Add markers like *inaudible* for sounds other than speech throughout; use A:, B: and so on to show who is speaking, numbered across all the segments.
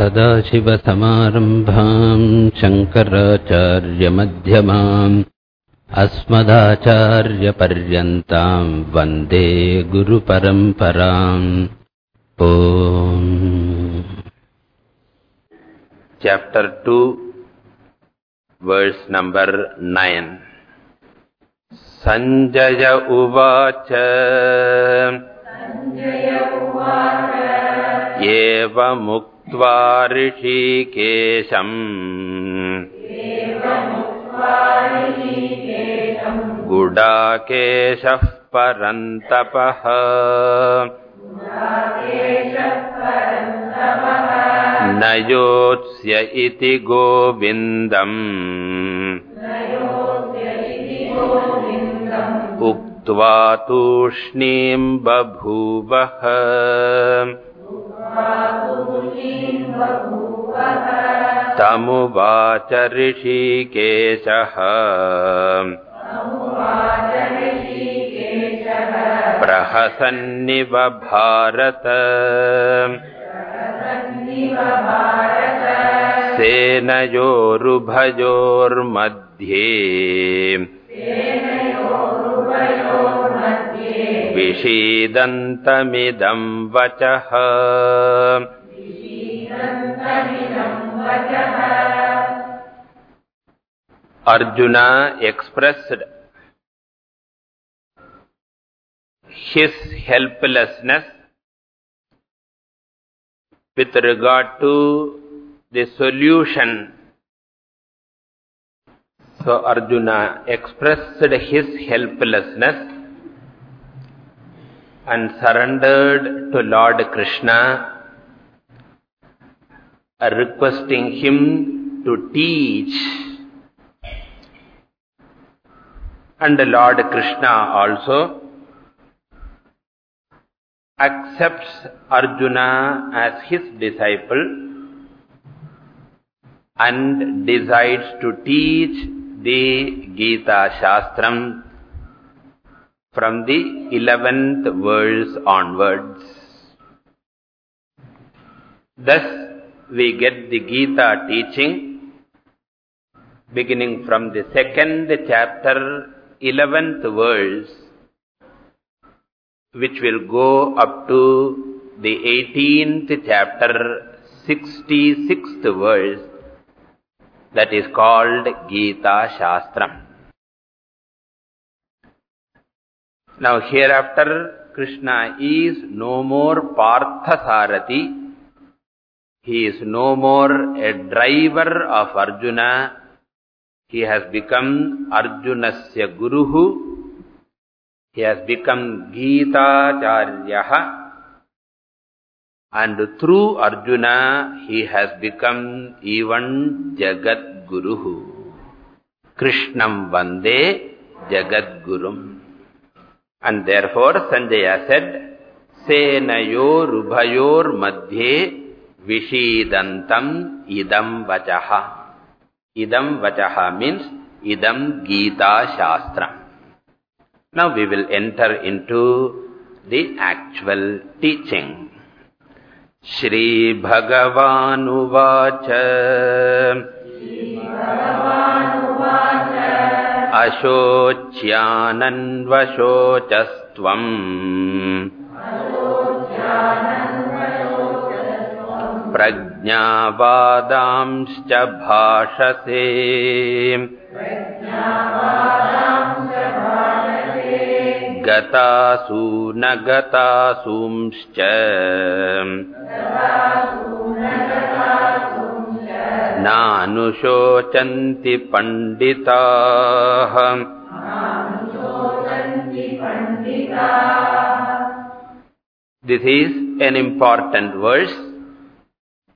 A: सदाशिवसमारम्भाम् शङ्कराचार्यमध्यमाम् अस्मदाचार्यपर्यन्ताम् वन्दे गुरुपरम्पराम् ओम्
B: chapter two verse number nine Sanjaya उवाच एव ऋषिकेशम् गुडाकेशः परन्तपः। न योत्स्य इति गोविन्दम्। उक्त्वा तूष्णीम् बभूवः तमुवाच ऋषिकेशः प्रहसन्निव भारत। सेनयोरुभयोर्मध्ये विषीदन्तमिदम् वचः Arjuna expressed his helplessness with regard to the solution. So Arjuna expressed his helplessness and surrendered to Lord Krishna, requesting him to teach. And Lord Krishna also accepts Arjuna as his disciple and decides to teach the Gita Shastram from the 11th verse onwards. Thus, we get the Gita teaching beginning from the second chapter 11th verse, which will go up to the 18th chapter, 66th verse, that is called Gita Shastram. Now hereafter, Krishna is no more Parthasarathi. He is no more a driver of Arjuna he has become Arjunasya Guruhu. He has become Gita Charyaha. And through Arjuna, he has become even Jagat Guruhu. Krishnam Vande Jagat Gurum. And therefore, Sanjaya said, Senayor Ubhayor Madhye Vishidantam Idam Vachaha. Idam Vachaha means Idam Gita Shastra. Now we will enter into the actual teaching. Shri Bhagavanu Vacha Ashochyananvashocastvam प्रज्ञावादांश्च भाषसे। गतासु न गतासूंश्च नानुशोचन्ति पण्डिताः This is an important verse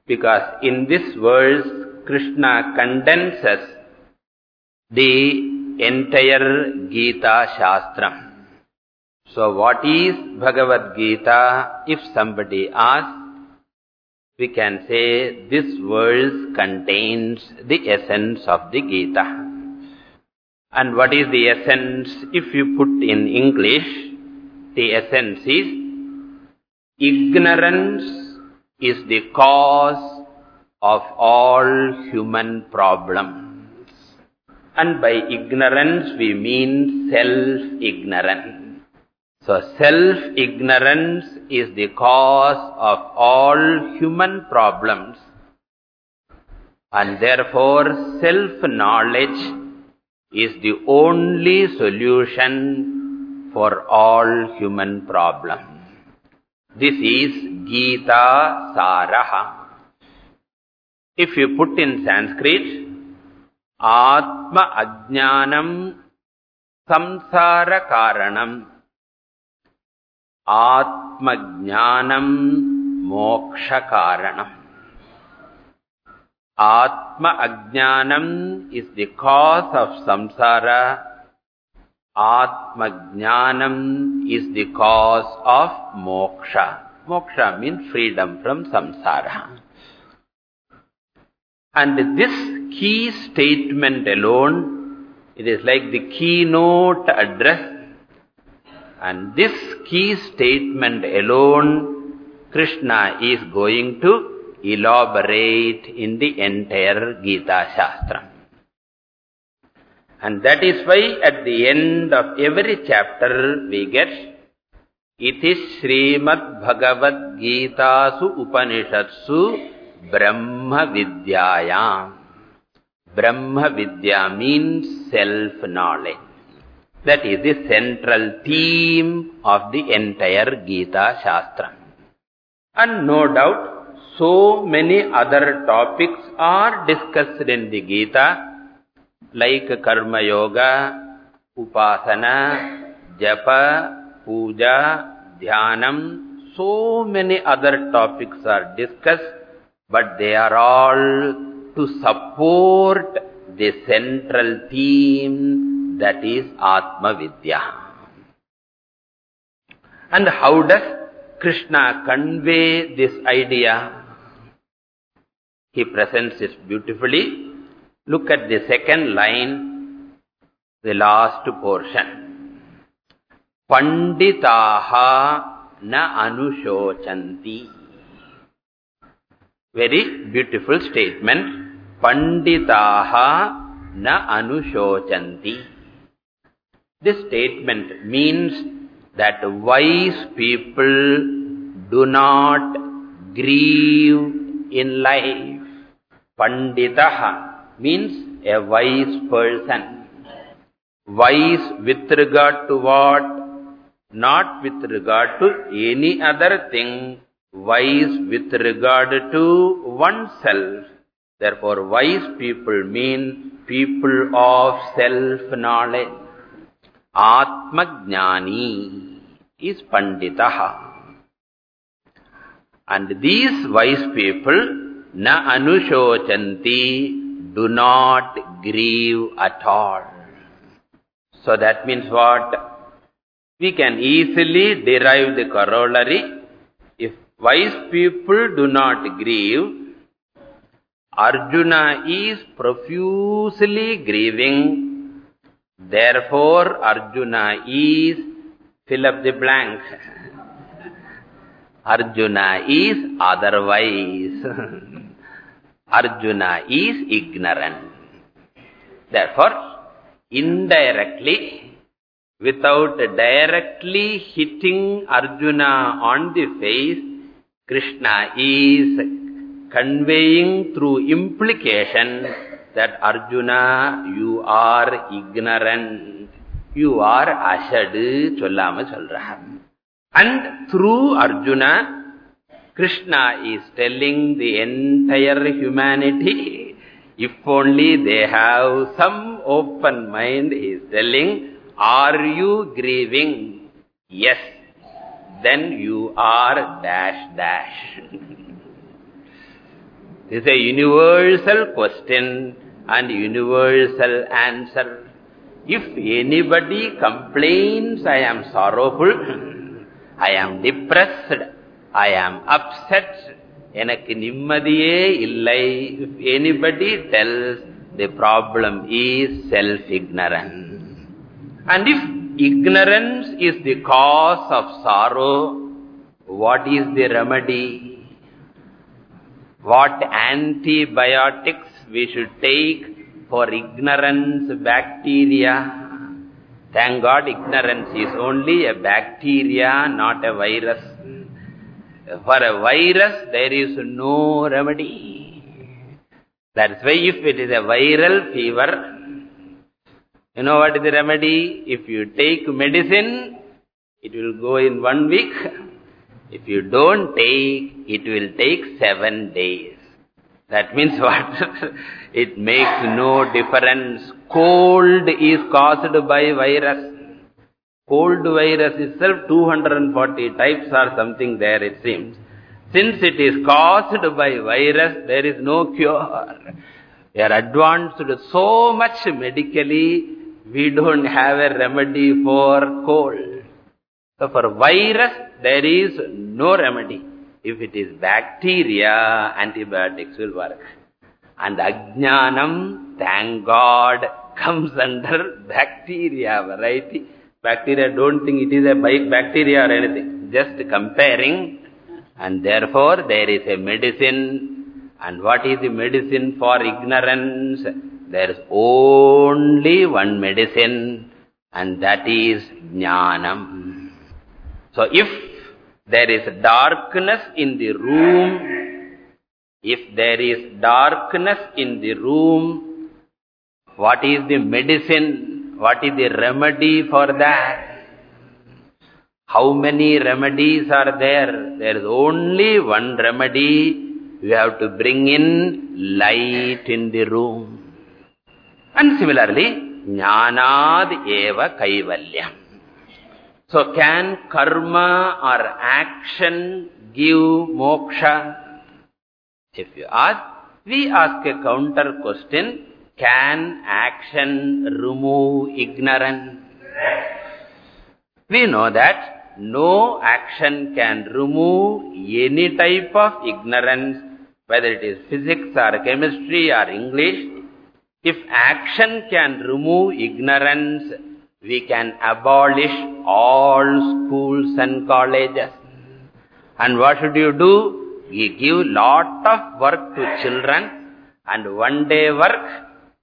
B: because in this verse Krishna condenses the entire Gita Shastram. So what is Bhagavad Gita? If somebody asks, we can say this verse contains the essence of the Gita. And what is the essence? If you put in English, the essence is ignorance is the cause of all human problems. And by ignorance we mean self-ignorance. So self-ignorance is the cause of all human problems. And therefore self-knowledge is the only solution for all human problems. This is Gita Saraha. If you put in Sanskrit, Atma Ajnanam Samsara Karanam Moksha Karanam Atma Ajnanam is the cause of samsara. Atma Jnanam is the cause of moksha. Moksha means freedom from samsara. And this key statement alone, it is like the keynote address. And this key statement alone, Krishna is going to elaborate in the entire Gita Shastra. And that is why at the end of every chapter we get Su Upanishatsu Brahma Vidyayam. Brahma Vidya means self-knowledge. That is the central theme of the entire Gita Shastra. And no doubt, so many other topics are discussed in the Gita, like Karma Yoga, Upasana, Japa, Puja, Dhyanam, so many other topics are discussed but they are all to support the central theme that is Atma Vidya. And how does Krishna convey this idea? He presents it beautifully. Look at the second line, the last portion. Panditaha na anushochanti. Very beautiful statement. Panditaha na anushochanti. This statement means that wise people do not grieve in life. Panditaha means a wise person. Wise with regard to what? Not with regard to any other thing wise with regard to oneself. Therefore, wise people mean people of self-knowledge. Atma-jnani is Panditaha. And these wise people, na anushochanti, do not grieve at all. So that means what? We can easily derive the corollary If wise people do not grieve. Arjuna is profusely grieving. Therefore, Arjuna is, fill up the blank. *laughs* Arjuna is otherwise. *laughs* Arjuna is ignorant. Therefore, indirectly, without directly hitting Arjuna on the face, Krishna is conveying through implication that Arjuna, you are ignorant. You are ashad, chollama cholra. And through Arjuna, Krishna is telling the entire humanity, if only they have some open mind, he is telling, are you grieving? Yes, then you are dash dash. *laughs* this is a universal question and universal answer. If anybody complains, I am sorrowful, I am depressed, I am upset, எனக்கு நிம்மதியே இல்லை. If anybody tells, the problem is self-ignorance. And if ignorance is the cause of sorrow, what is the remedy? what antibiotics we should take for ignorance bacteria. Thank God ignorance is only a bacteria, not a virus. For a virus, there is no remedy. That's why if it is a viral fever, you know what is the remedy? If you take medicine, it will go in one week. If you don't take, it will take seven days. That means *laughs* what? it makes no difference. Cold is caused by virus. Cold virus itself, 240 types or something there it seems. Since it is caused by virus, there is no cure. We are advanced so much medically, we don't have a remedy for cold. So for virus, there is no remedy. If it is bacteria, antibiotics will work. And ajnanam, thank God, comes under bacteria variety. Bacteria don't think it is a bacteria or anything. Just comparing. And therefore, there is a medicine. And what is the medicine for ignorance? There is only one medicine, and that is jnanam. So if there is darkness in the room, if there is darkness in the room, what is the medicine? What is the remedy for that? How many remedies are there? There is only one remedy. You have to bring in light in the room. And similarly, jnanad eva kaivalyam. So can karma or action give moksha? If you ask, we ask a counter question, can action remove ignorance? We know that no action can remove any type of ignorance, whether it is physics or chemistry or English, if action can remove ignorance, we can abolish all schools and colleges. And what should you do? We give lot of work to children and one day work,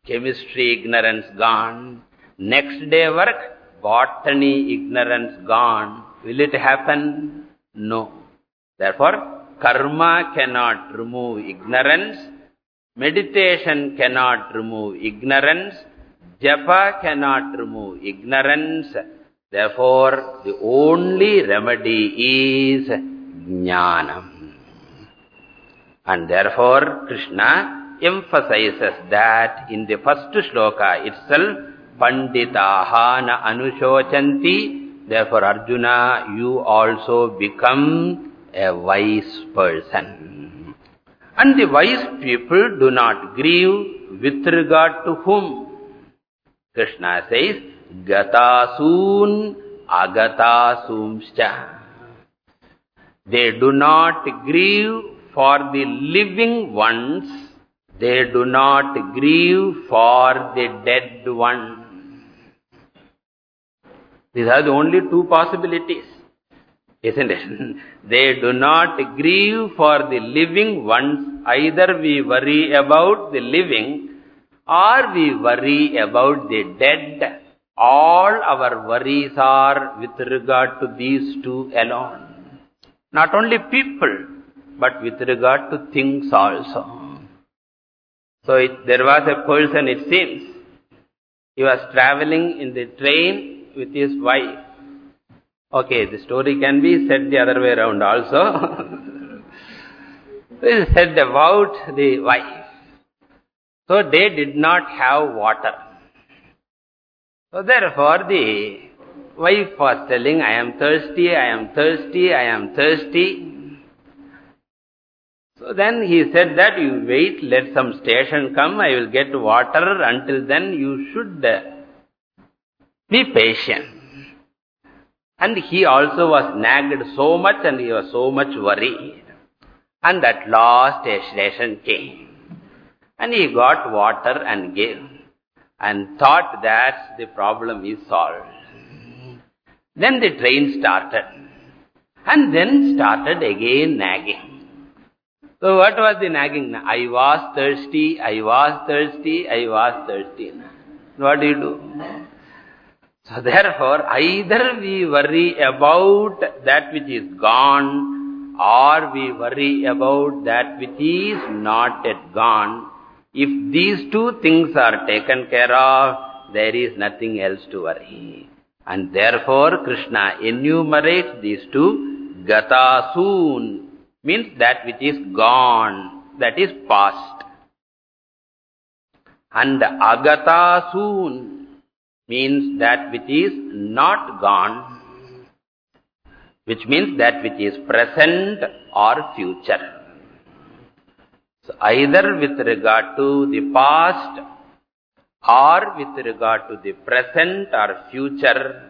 B: chemistry ignorance gone. Next day work, botany ignorance gone. Will it happen? No. Therefore, karma cannot remove ignorance Meditation cannot remove ignorance. Japa cannot remove ignorance. Therefore, the only remedy is jnanam. And therefore, Krishna emphasizes that in the first shloka itself, Panditaha na anushochanti. Therefore, Arjuna, you also become a wise person. And the wise people do not grieve with regard to whom? Krishna says, Gatasun agatasumscha. They do not grieve for the living ones. They do not grieve for the dead ones. These are the only two possibilities. Isn't it? *laughs* they do not grieve for the living ones. Either we worry about the living or we worry about the dead. All our worries are with regard to these two alone. Not only people, but with regard to things also. So it, there was a person, it seems, he was traveling in the train with his wife. Okay, the story can be said the other way around also. *laughs* this is said about the wife. So they did not have water. So therefore the wife was telling, I am thirsty, I am thirsty, I am thirsty. So then he said that you wait, let some station come, I will get water. Until then you should be patient. And he also was nagged so much and he was so much worried. And at last station came. And he got water and gave. And thought that the problem is solved. Then the train started. And then started again nagging. So what was the nagging? I was thirsty, I was thirsty, I was thirsty. What do you do? So therefore, either we worry about that which is gone, or we worry about that which is not yet gone. If these two things are taken care of, there is nothing else to worry. And therefore, Krishna enumerates these two, gatasun, means that which is gone, that is past. And agatasun means that which is not gone, which means that which is present or future. So either with regard to the past or with regard to the present or future,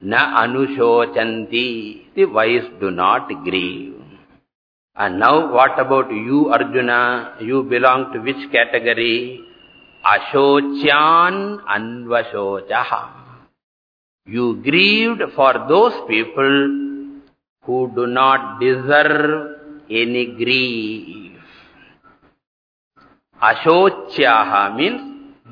B: Na anushocanti, the wise do not grieve. And now what about you, Arjuna? You belong to which category? Ashocyan anvashochaha. You grieved for those people who do not deserve any grief. Ashocyaha means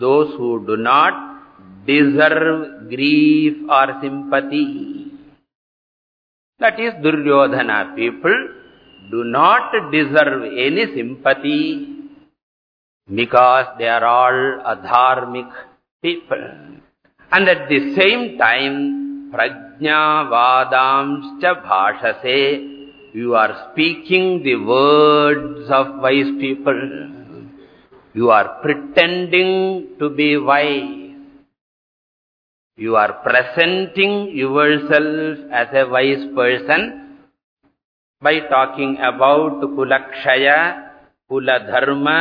B: those who do not deserve grief or sympathy. That is Duryodhana people do not deserve any sympathy because they are all adharmic people. And at the same time, prajna vadamscha bhashase, you are speaking the words of wise people. You are pretending to be wise. You are presenting yourself as a wise person by talking about Kulakshaya, Kuladharma,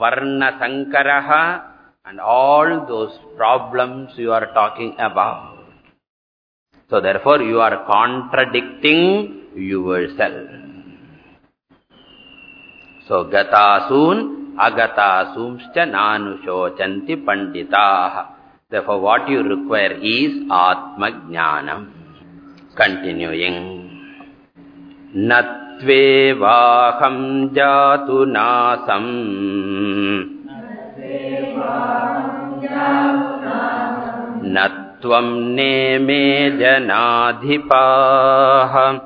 B: Varna Sankaraha, and all those problems you are talking about. So therefore you are contradicting yourself. So gatasun अगतासुंश्च नानुशोचन्ति पण्डिताः। That you require is आत्मज्ञानम्। Continuing नत्वेवाहम् जातु नासम्। नत्वम् नेमे जनाधिपाः।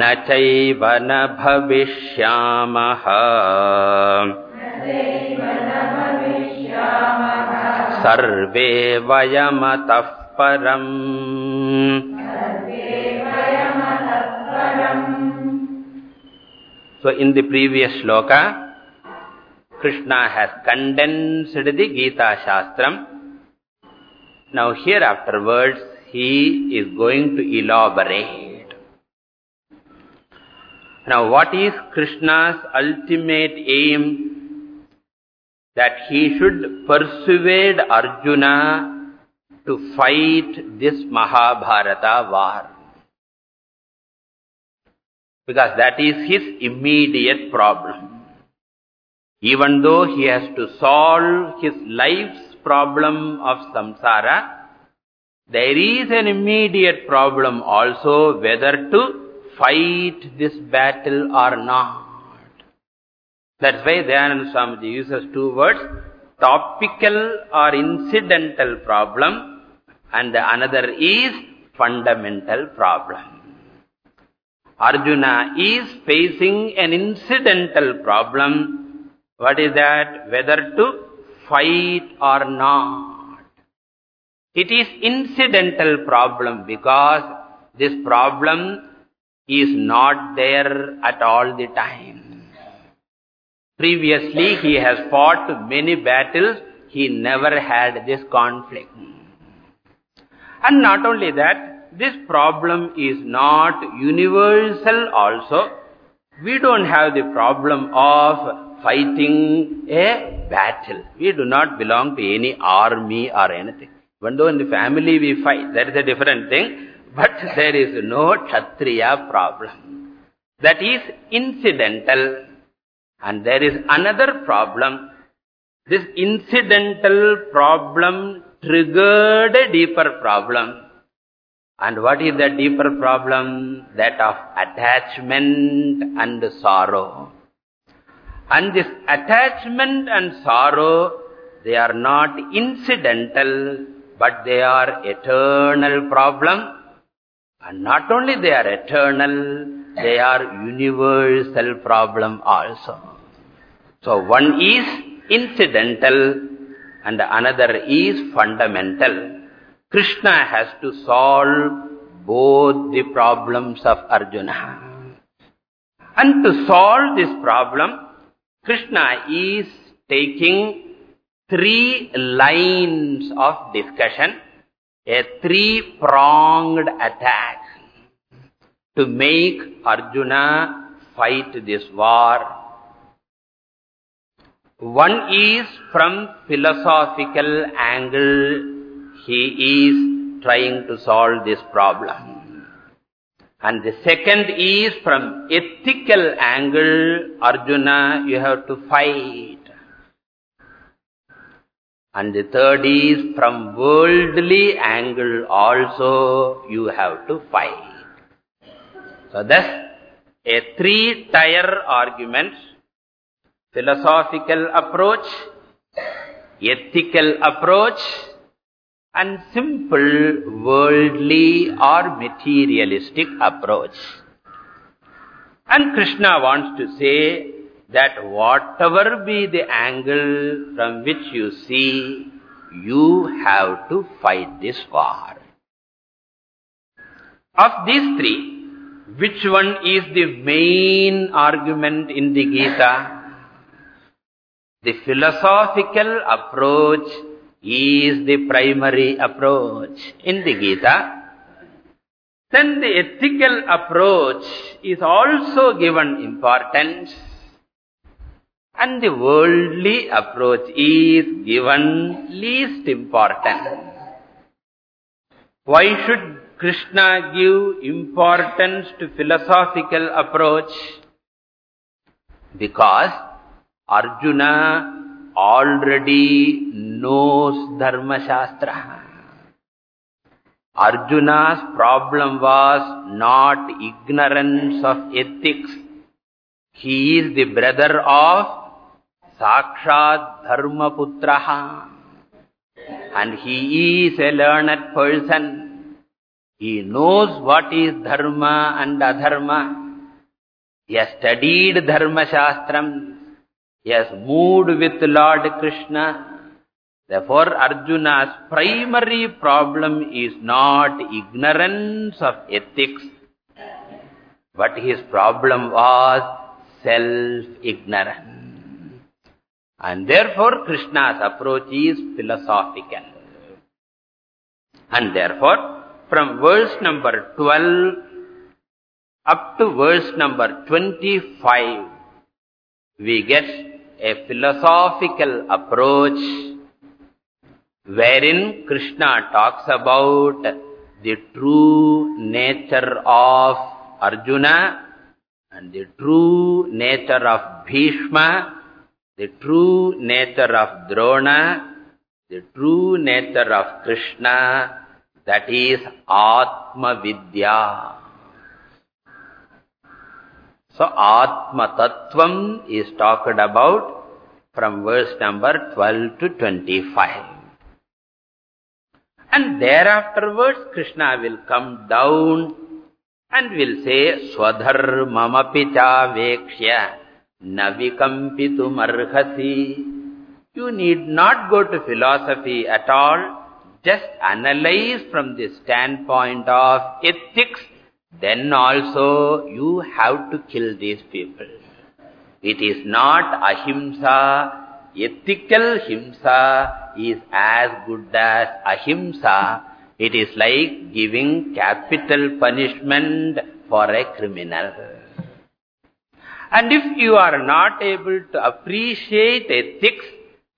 B: न चैव न भविष्यामः सर्वे वयमतः परम् So in the previous shloka, Krishna has condensed the Gita Shastram. Now here afterwards, he is going to elaborate. Now what is Krishna's ultimate aim that he should persuade Arjuna to fight this Mahabharata war. Because that is his immediate problem. Even though he has to solve his life's problem of samsara, there is an immediate problem also whether to fight this battle or not. That's why Dayananda Swamiji uses two words, topical or incidental problem and another is fundamental problem. Arjuna is facing an incidental problem. What is that? Whether to fight or not. It is incidental problem because this problem is not there at all the time. Previously, he has fought many battles. He never had this conflict. And not only that, this problem is not universal also. We don't have the problem of fighting a battle. We do not belong to any army or anything. Even though in the family we fight, that is a different thing. But there is no Kshatriya problem. That is incidental. And there is another problem. This incidental problem triggered a deeper problem. And what is the deeper problem? That of attachment and sorrow. And this attachment and sorrow, they are not incidental, but they are eternal problem. And not only they are eternal, they are universal problem also. So one is incidental and another is fundamental. Krishna has to solve both the problems of Arjuna. And to solve this problem, Krishna is taking three lines of discussion, a three-pronged attack to make Arjuna fight this war. One is from philosophical angle he is trying to solve this problem. And the second is from ethical angle, Arjuna, you have to fight. And the third is from worldly angle also you have to fight. So thus, a three-tier argument, philosophical approach, ethical approach, and simple worldly or materialistic approach. And Krishna wants to say that whatever be the angle from which you see, you have to fight this war. Of these three, which one is the main argument in the Gita? The philosophical approach is the primary approach in the Gita, then the ethical approach is also given importance and the worldly approach is given least importance. Why should Krishna give importance to philosophical approach? Because Arjuna already knows Dharma Shastra. Arjuna's problem was not ignorance of ethics. He is the brother of Sakshat Dharmaputraha. And he is a learned person. He knows what is Dharma and Adharma. He has studied Dharma Shastram. He has moved with Lord Krishna. Therefore, Arjuna's primary problem is not ignorance of ethics, but his problem was self-ignorance. And therefore, Krishna's approach is philosophical. And therefore, from verse number 12 up to verse number 25, we get a philosophical approach wherein Krishna talks about the true nature of Arjuna and the true nature of Bhishma, the true nature of Drona, the true nature of Krishna, that is Atma Vidya. So Atma Tattvam is talked about from verse number 12 to 25. And thereafterwards Krishna will come down and will say Swadharmamapi cha vekshya navikampitum. You need not go to philosophy at all. Just analyze from the standpoint of ethics then also you have to kill these people. It is not ahimsa. Ethical himsa is as good as ahimsa. It is like giving capital punishment for a criminal. And if you are not able to appreciate ethics,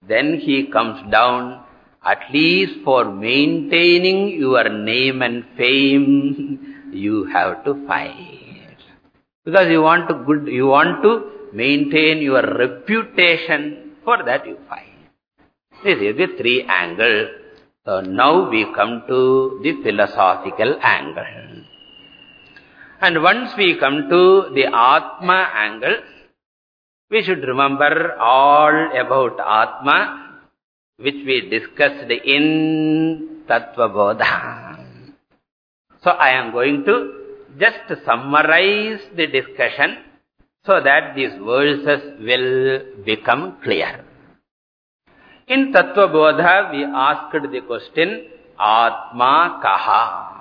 B: then he comes down at least for maintaining your name and fame *laughs* you have to fight. Because you want to good, you want to maintain your reputation, for that you fight. This is the three angle. So now we come to the philosophical angle. And once we come to the Atma angle, we should remember all about Atma, which we discussed in Tattva Bodha. So I am going to just summarize the discussion so that these verses will become clear. In Tattva Bodha, we asked the question, Atma Kaha?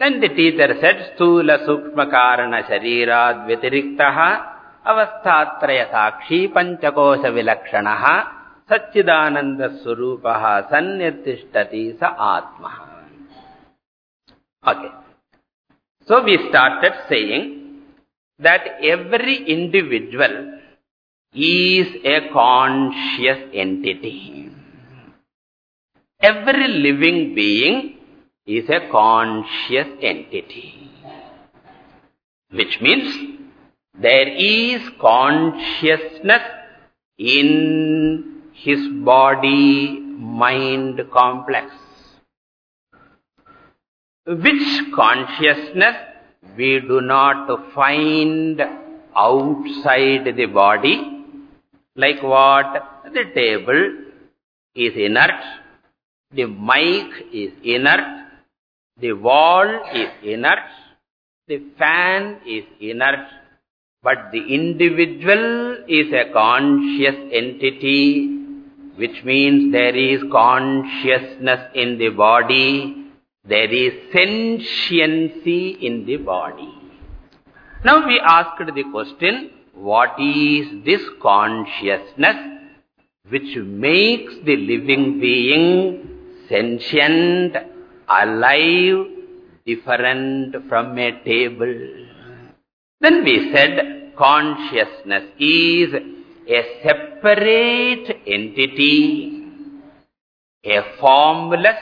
B: Then the teacher said, Stula Sukshma Karana Sharirad Vitiriktaha Avasthatraya Sakshi Panchakosha Vilakshanaha Satchidananda Surupaha Sannirtishtati Sa Atma. Okay. So we started saying that every individual is a conscious entity. Every living being is a conscious entity. Which means there is consciousness in his body-mind complex. Which consciousness we do not find outside the body, like what? The table is inert, the mic is inert, the wall is inert, the fan is inert, but the individual is a conscious entity, which means there is consciousness in the body, there is sentiency in the body. Now we asked the question, what is this consciousness which makes the living being sentient, alive, different from a table? Then we said consciousness is a separate entity, a formless,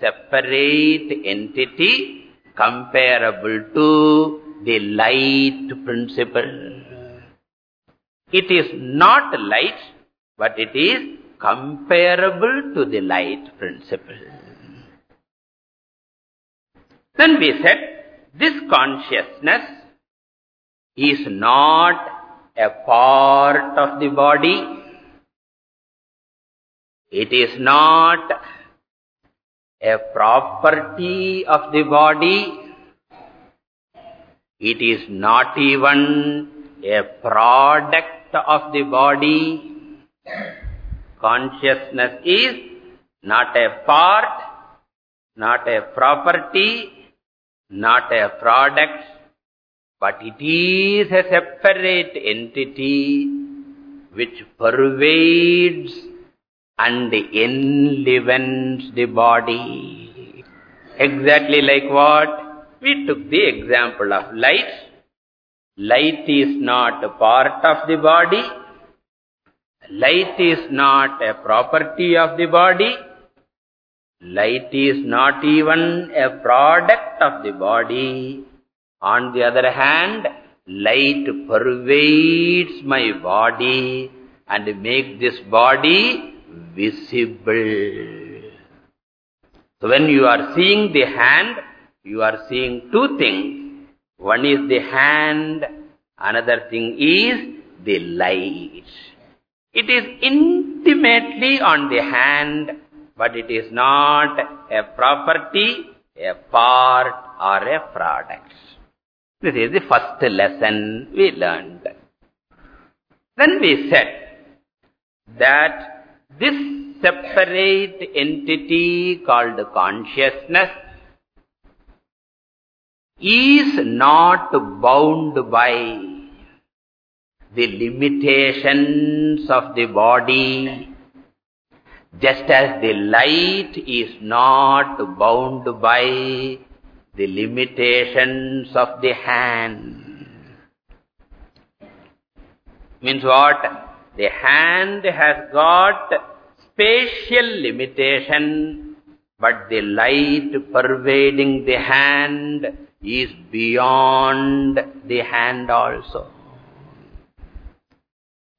B: separate entity comparable to the light principle. It is not light, but it is comparable to the light principle. Then we said, this consciousness is not a part of the body. It is not a property of the body. It is not even a product of the body. Consciousness is not a part, not a property, not a product, but it is a separate entity which pervades and enlivens the body. Exactly like what? We took the example of light. Light is not a part of the body. Light is not a property of the body. Light is not even a product of the body. On the other hand, light pervades my body and makes this body visible. So when you are seeing the hand, you are seeing two things. One is the hand, another thing is the light. It is intimately on the hand, but it is not a property, a part or a product. This is the first lesson we learned. Then we said that this separate entity called consciousness is not bound by the limitations of the body, just as the light is not bound by the limitations of the hand. Means what? The hand has got spatial limitation, but the light pervading the hand is beyond the hand also.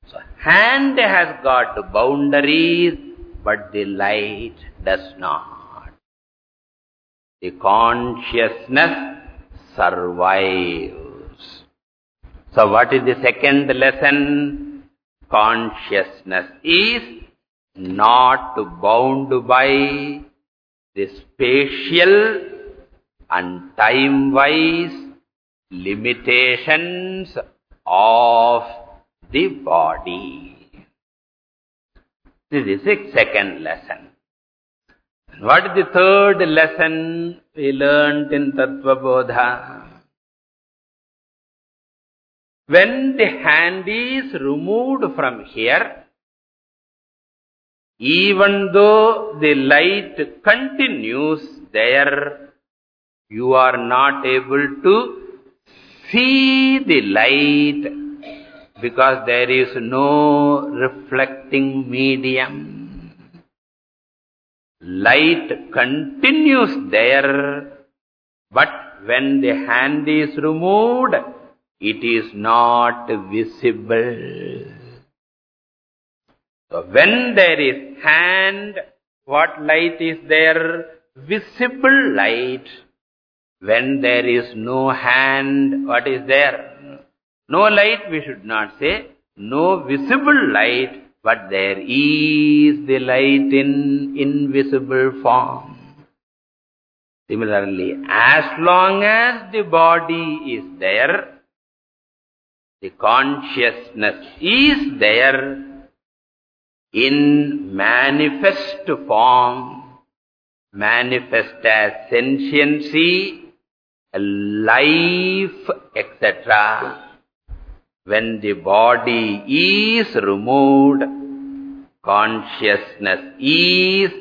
B: So, hand has got boundaries, but the light does not. The consciousness survives. So what is the second lesson? Consciousness is not bound by the spatial and time-wise limitations of the body. This is the second lesson. What is the third lesson we learned in Tattva Bodha? When the hand is removed from here, even though the light continues there, you are not able to see the light because there is no reflecting medium. Light continues there, but when the hand is removed, it is not visible. So when there is hand, what light is there? Visible light. When there is no hand, what is there? No light, we should not say. No visible light, but there is the light in invisible form. Similarly, as long as the body is there, the consciousness is there in manifest form, manifest as sentiency, life, etc. When the body is removed, consciousness is,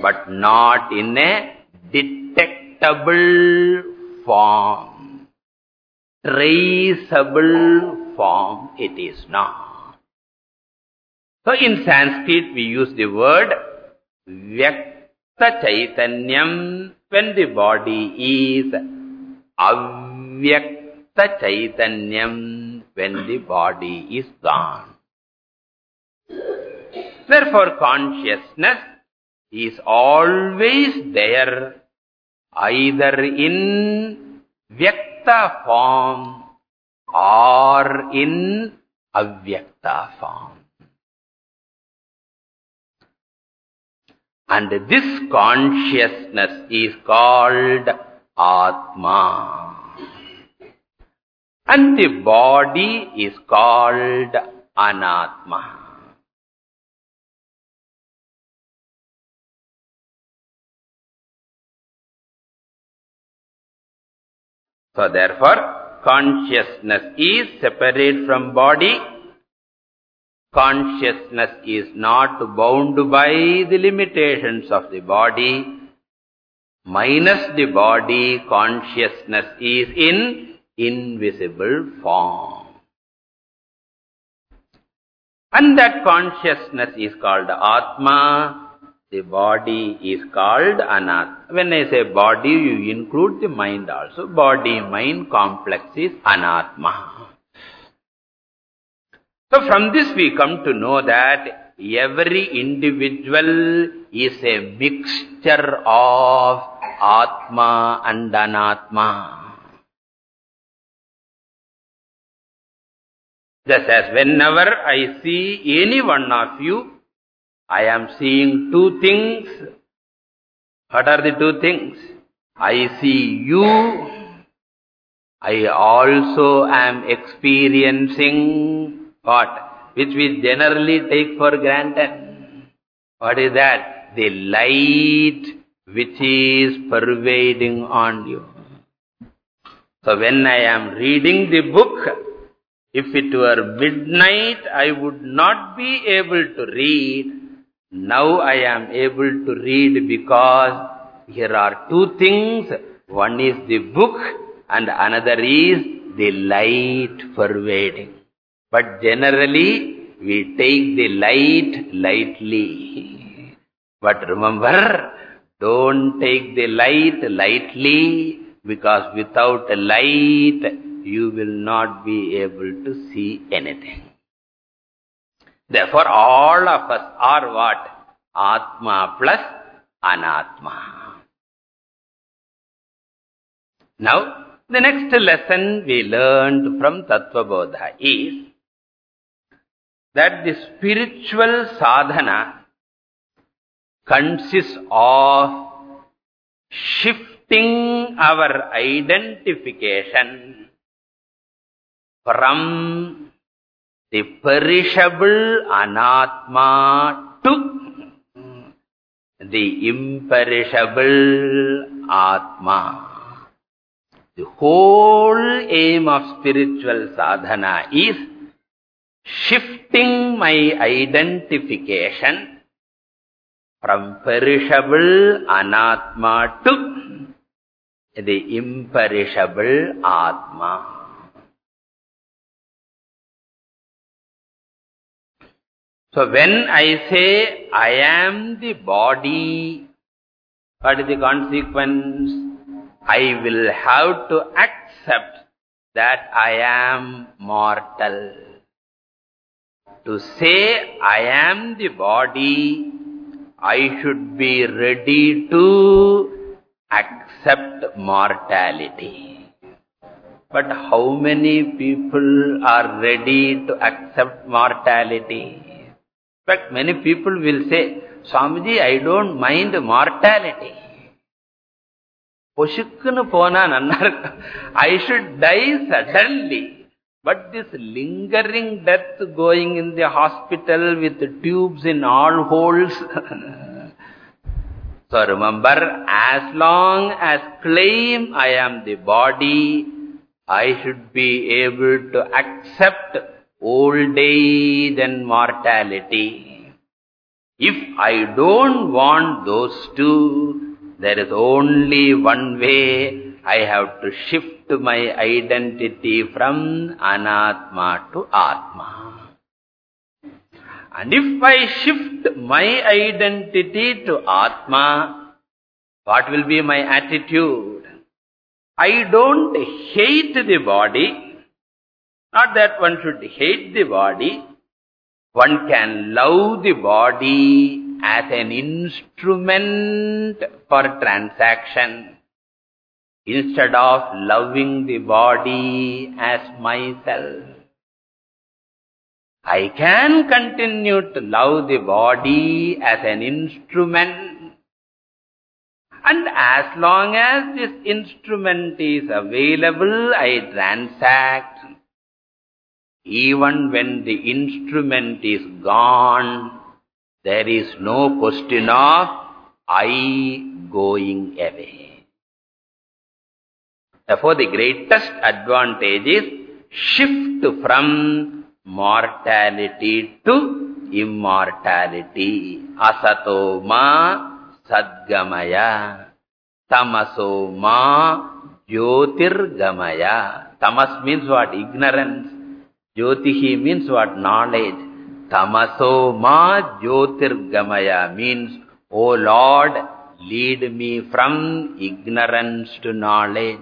B: but not in a detectable form, traceable form it is not. So in Sanskrit we use the word Vyakta Chaitanyam when the body is avyakta chaitanyam when the body is gone. Therefore, consciousness is always there either in vyakta form or in avyakta form. And this consciousness is called Atma. And the body is called Anatma. So therefore, consciousness is separate from body Consciousness is not bound by the limitations of the body. Minus the body, consciousness is in invisible form. And that consciousness is called Atma. The body is called Anatma. When I say body, you include the mind also. Body-mind complex is Anatma. So from this we come to know that every individual is a mixture of Atma and Anatma. Just as whenever I see any one of you, I am seeing two things. What are the two things? I see you. I also am experiencing what? Which we generally take for granted. What is that? The light which is pervading on you. So when I am reading the book, if it were midnight, I would not be able to read. Now I am able to read because here are two things. One is the book and another is the light pervading. But generally, we take the light lightly. But remember, don't take the light lightly, because without light, you will not be able to see anything. Therefore, all of us are what? Atma plus Anatma. Now, the next lesson we learned from Tattva Bodha is that the spiritual sadhana consists of shifting our identification from the perishable anatma to the imperishable atma. The whole aim of spiritual sadhana is shifting my identification from perishable anatma to the imperishable atma. So when I say I am the body, what is the consequence? I will have to accept that I am mortal. To say I am the body, I should be ready to accept mortality. But how many people are ready to accept mortality? fact, many people will say, Swamiji, I don't mind mortality. Poshukkunu pona nannar, I should die suddenly. But this lingering death going in the hospital with the tubes in all holes. *laughs* so remember, as long as claim I am the body, I should be able to accept old age and mortality. If I don't want those two, there is only one way. I have to shift my identity from anatma to atma. And if I shift my identity to atma, what will be my attitude? I don't hate the body. Not that one should hate the body. One can love the body as an instrument for transaction instead of loving the body as myself. I can continue to love the body as an instrument and as long as this instrument is available, I transact. Even when the instrument is gone, there is no question of I going away. Therefore, the greatest advantage is shift from mortality to immortality. Asato ma sadgamaya. Tamaso ma jyotirgamaya. Tamas means what? Ignorance. Jyotihi means what? Knowledge. Tamaso ma jyotirgamaya means, O Lord, lead me from ignorance to knowledge.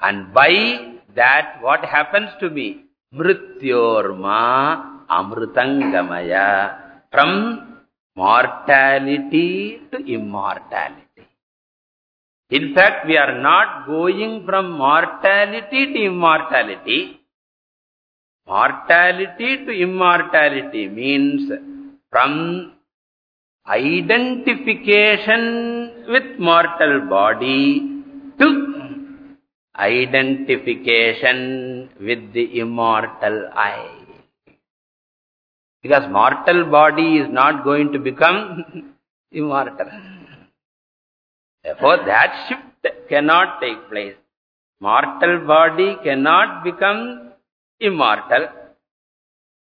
B: And by that, what happens to me? Mrityorma amrutangamaya. From mortality to immortality. In fact, we are not going from mortality to immortality. Mortality to immortality means from identification with mortal body to identification with the immortal I. Because mortal body is not going to become *laughs* immortal. Therefore, that shift cannot take place. Mortal body cannot become immortal.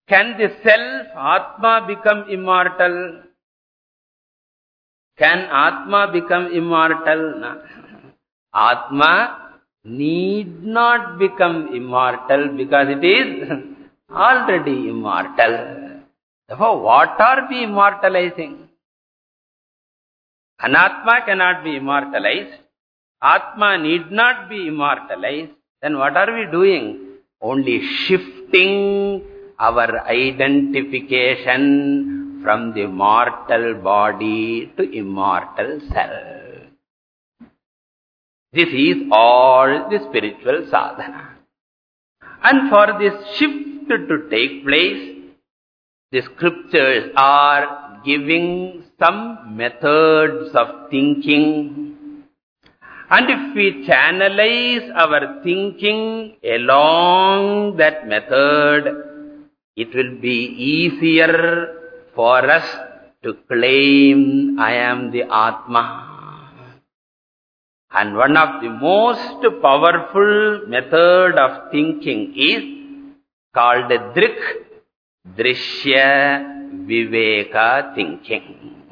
B: Can the self, Atma, become immortal? Can Atma become immortal? No. Atma need not become immortal because it is *laughs* already immortal. Therefore, what are we immortalizing? Anatma cannot be immortalized. Atma need not be immortalized. Then what are we doing? Only shifting our identification from the mortal body to immortal self. This is all the spiritual sadhana. And for this shift to take place, the scriptures are giving some methods of thinking. And if we channelize our thinking along that method, it will be easier for us to claim I am the Atma. And one of the most powerful method of thinking is called Drik Drishya Viveka thinking.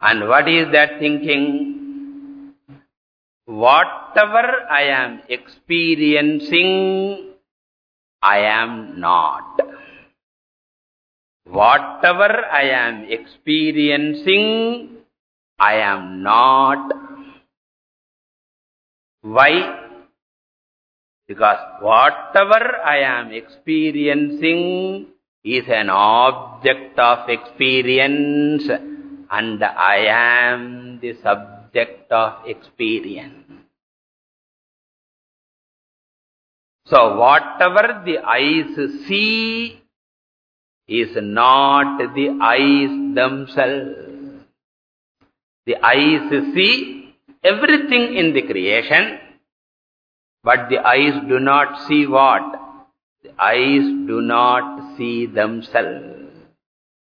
B: And what is that thinking? Whatever I am experiencing, I am not. Whatever I am experiencing, I am not. Why? Because whatever I am experiencing is an object of experience and I am the subject of experience. So whatever the eyes see is not the eyes themselves. The eyes see everything in the creation, but the eyes do not see what? The eyes do not see themselves.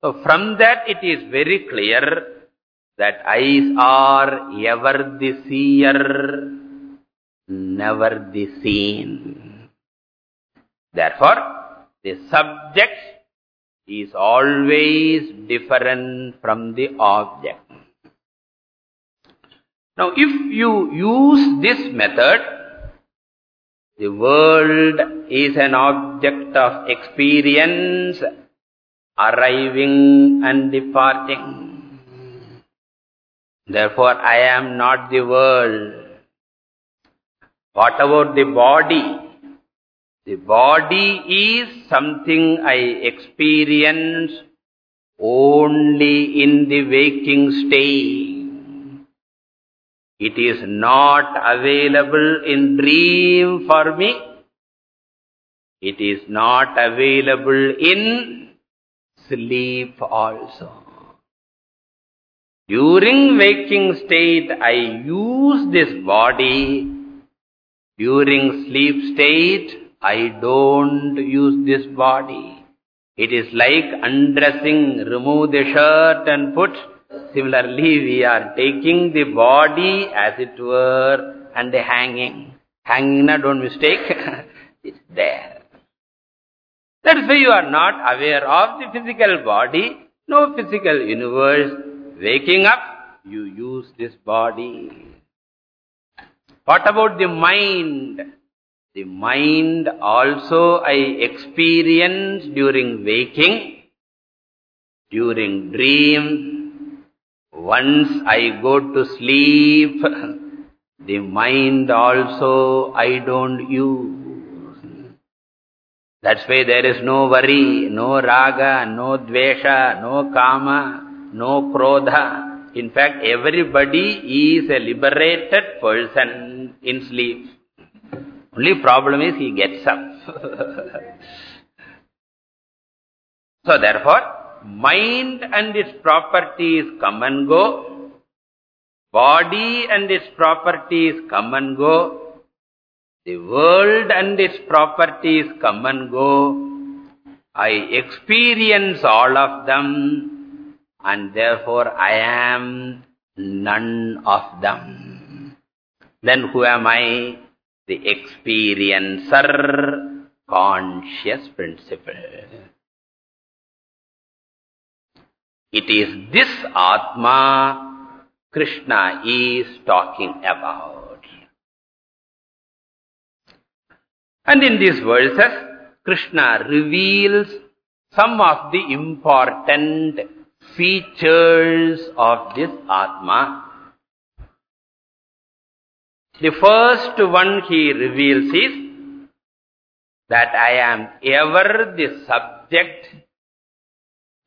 B: So from that it is very clear that eyes are ever the seer, never the seen. Therefore, the subject is always different from the object. Now, if you use this method, the world is an object of experience, arriving and departing. Therefore, I am not the world. What about the body? The body is something I experience only in the waking state. It is not available in dream for me. It is not available in sleep also. During waking state, I use this body. During sleep state, I don't use this body. It is like undressing, remove the shirt and put Similarly, we are taking the body as it were and hanging. Hanging, don't mistake, *laughs* it's there. That's why you are not aware of the physical body, no physical universe. Waking up, you use this body. What about the mind? The mind also I experience during waking, during dream, once I go to sleep, *laughs* the mind also I don't use. That's why there is no worry, no raga, no dvesha, no kama, no krodha. In fact, everybody is a liberated person in sleep. Only problem is he gets up. *laughs* so therefore, mind and its properties come and go, body and its properties come and go, the world and its properties come and go, I experience all of them and therefore I am none of them. Then who am I? The experiencer, conscious principle. It is this Atma Krishna is talking about. And in these verses, Krishna reveals some of the important features of this Atma. The first one he reveals is that I am ever the subject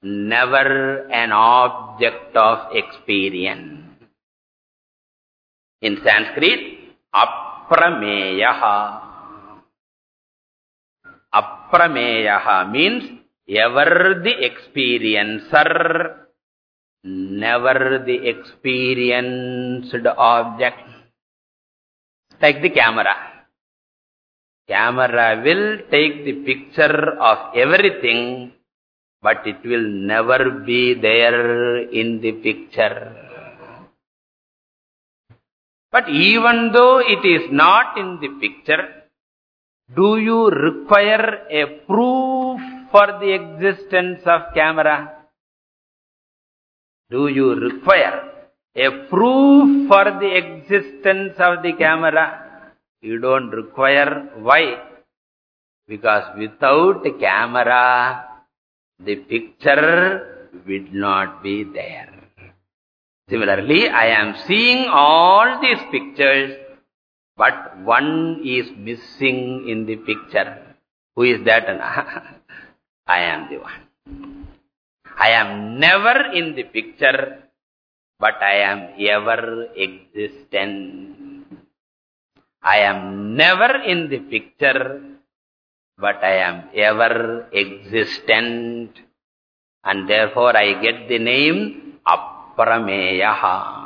B: never an object of experience. In Sanskrit, aprameyaha. Aprameyaha means ever the experiencer, never the experienced object. Take the camera. Camera will take the picture of everything, but it will never be there in the picture. But even though it is not in the picture, do you require a proof for the existence of camera? Do you require a proof for the existence of the camera? You don't require. Why? Because without the camera, the picture will not be there. Similarly, I am seeing all these pictures, but one is missing in the picture. Who is that? *laughs* I am the one. I am never in the picture, but I am ever existent. I am never in the picture, but I am ever existent. And therefore I get the name Aprameyaha.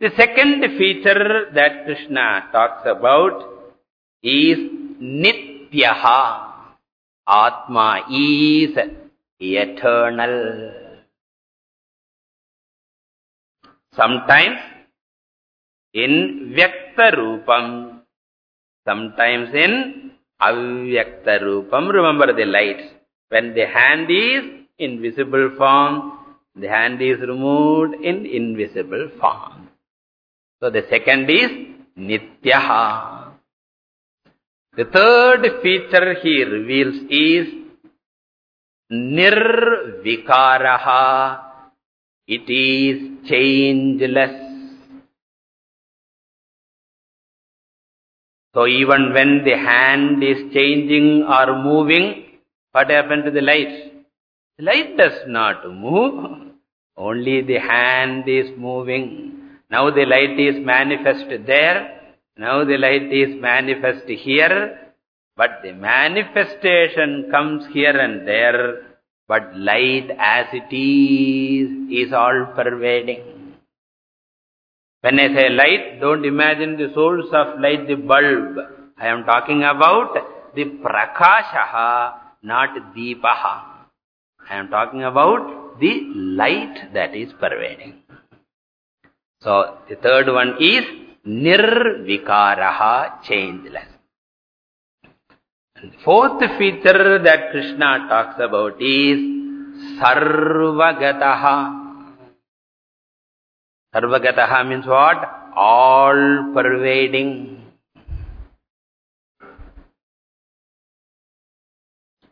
B: The second feature that Krishna talks about is Nityaha. Atma is eternal. Sometimes in Vyakta Rupam, sometimes in Avyakta Rupam. Remember the lights. When the hand is in visible form, the hand is removed in invisible form. So the second is Nityaha. The third feature he reveals is Nirvikaraha. It is changeless. So even when the hand is changing or moving, what happened to the light? The light does not move. Only the hand is moving. Now the light is manifest there. Now the light is manifest here. But the manifestation comes here and there. But light as it is, is all pervading. When I say light, don't imagine the source of light, the bulb. I am talking about the prakashaha, not deepaha. I am talking about the light that is pervading. So, the third one is nirvikaraha, changeless. And fourth feature that Krishna talks about is sarvagataha. Sarvagataha means what? All pervading.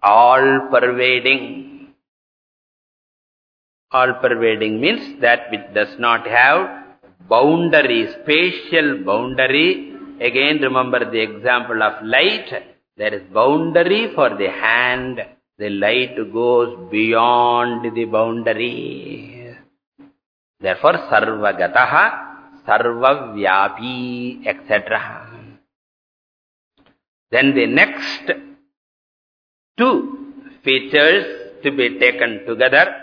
B: All pervading. All pervading means that which does not have boundary, spatial boundary. Again remember the example of light. There is boundary for the hand. The light goes beyond the boundary. Therefore, sarvagataha, sarvavyapi, etc. Then the next two features to be taken together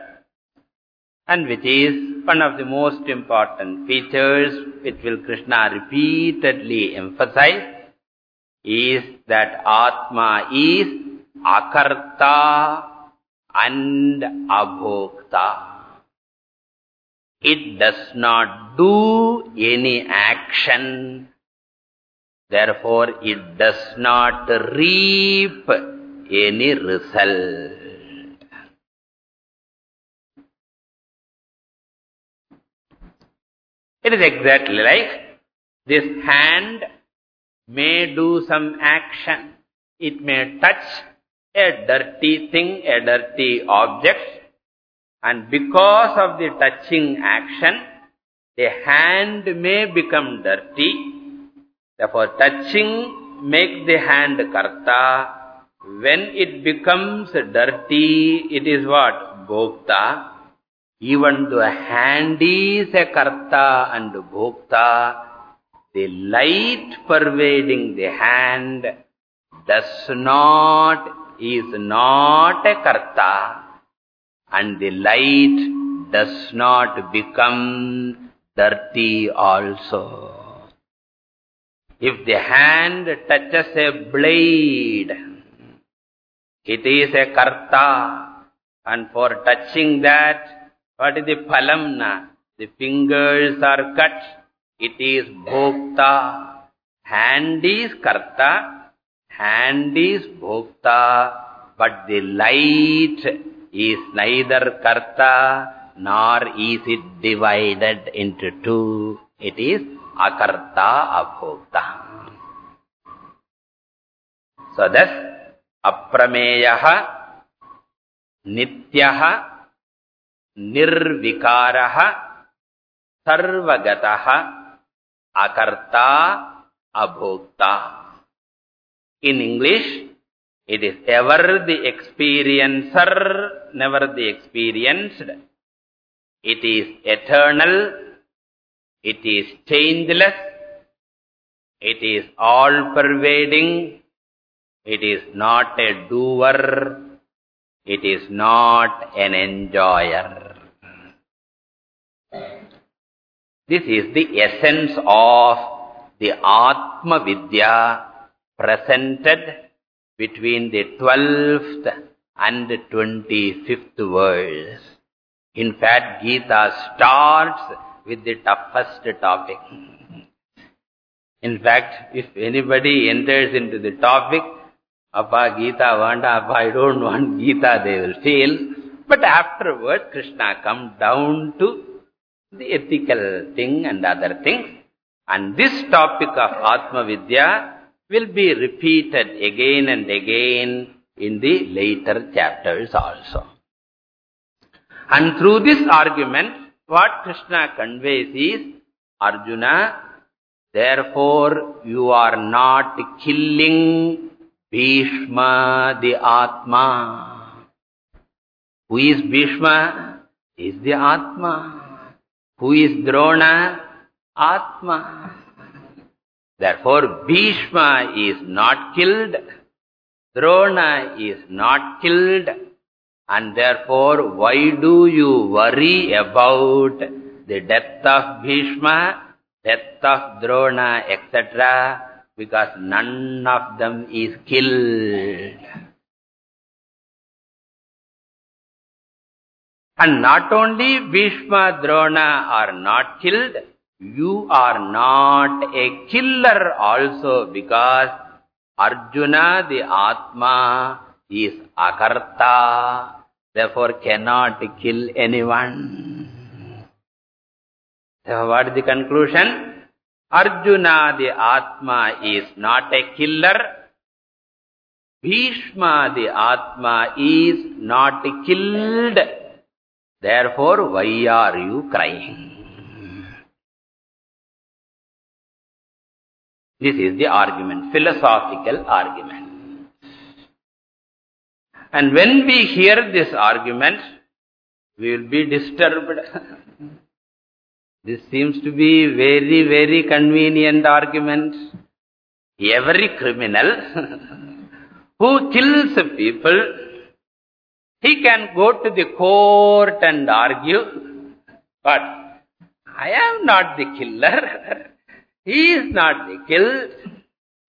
B: and which is one of the most important features which will Krishna repeatedly emphasize is that Atma is akarta and abhokta. It does not do any action. Therefore, it does not reap any result. It is exactly like this hand may do some action. It may touch a dirty thing, a dirty object, and because of the touching action, the hand may become dirty. Therefore, touching makes the hand karta when it becomes dirty, it is what? Bhokta. Even though a hand is a karta and bhokta, the light pervading the hand does not, is not a karta and the light does not become dirty also. If the hand touches a blade, it is a karta. And for touching that, what is the phalamna? The fingers are cut. It is bhokta. Hand is karta. Hand is bhokta. But the light is neither karta nor is it divided into two. It is akarta abhokta. So thus, aprameyaha, nityaha, nirvikaraha, sarvagataha, akarta abhokta. In English, it is ever the experiencer, never the experienced. It is eternal, it is changeless. It is all-pervading. It is not a doer. It is not an enjoyer. This is the essence of the Atma Vidya presented between the 12th and 25th verse. In fact, Gita starts with the toughest topic. In fact, if anybody enters into the topic, Appa Gita Vanda, Appa I don't want Gita, they will fail. But afterwards, Krishna comes down to the ethical thing and other things. And this topic of Atma Vidya will be repeated again and again in the later chapters also. And through this argument, what Krishna conveys is, Arjuna, therefore you are not killing Bhishma the Atma. Who is Bhishma? Is the Atma. Who is Drona? Atma. Therefore, Bhishma is not killed. Drona is not killed. And therefore, why do you worry about the death of Bhishma, death of Drona, etc.? Because none of them is killed. And not only Bhishma, Drona are not killed, you are not a killer also because Arjuna, the Atma, is akarta therefore cannot kill anyone. So what is the conclusion? Arjuna, the Atma, is not a killer. Bhishma, the Atma, is not killed. Therefore, why are you crying? This is the argument, philosophical argument. And when we hear this argument, we will be disturbed. *laughs* this seems to be very, very convenient argument. Every criminal *laughs* who kills people, he can go to the court and argue, but I am not the killer. *laughs* he is not the killed.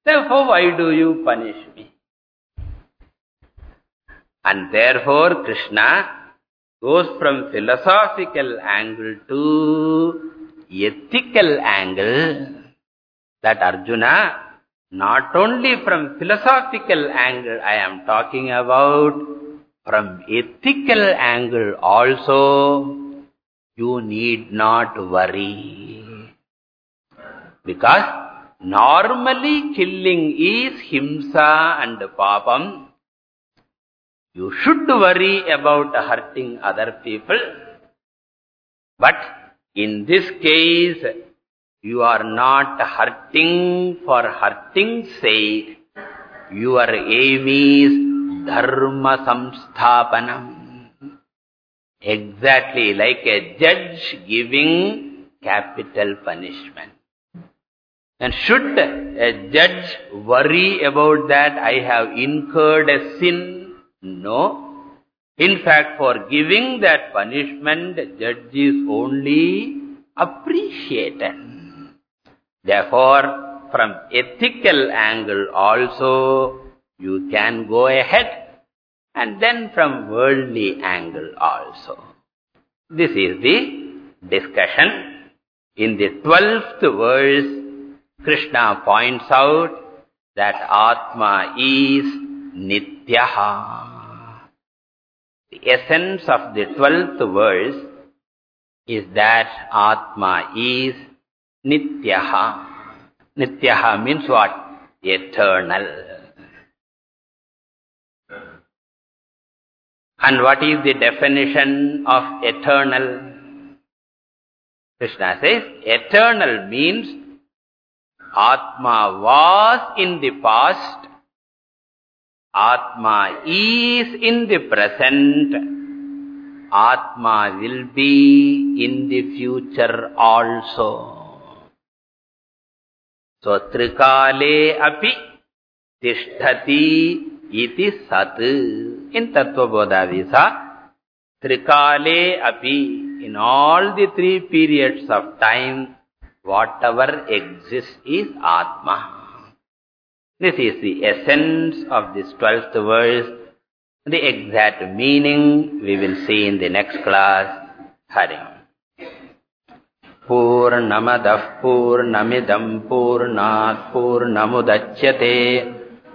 B: Therefore, why do you punish me? And therefore Krishna goes from philosophical angle to ethical angle that Arjuna not only from philosophical angle I am talking about from ethical angle also you need not worry because normally killing is himsa and papam you should worry about hurting other people. But in this case, you are not hurting for hurting's sake. your aim is dharma samsthapanam. Exactly like a judge giving capital punishment. And should a judge worry about that I have incurred a sin? No. In fact, for giving that punishment, the judge is only appreciated. Therefore, from ethical angle also, you can go ahead. And then from worldly angle also. This is the discussion. In the twelfth verse, Krishna points out that Atma is Nityaha. The essence of the twelfth verse is that Atma is Nityaha. Nityaha means what? Eternal. And what is the definition of eternal? Krishna says, eternal means Atma was in the past, Atma is in the present, Atma will be in the future also. So, Trikale api tishtati iti sat. In Tattva Bodhavisa, Trikale api, in all the three periods of time, Whatever exists is Atma. This is the essence of this twelfth verse. The exact meaning we will see in the next class. Hari. Purnamadah Purnamidam Purnat Purnamudachyate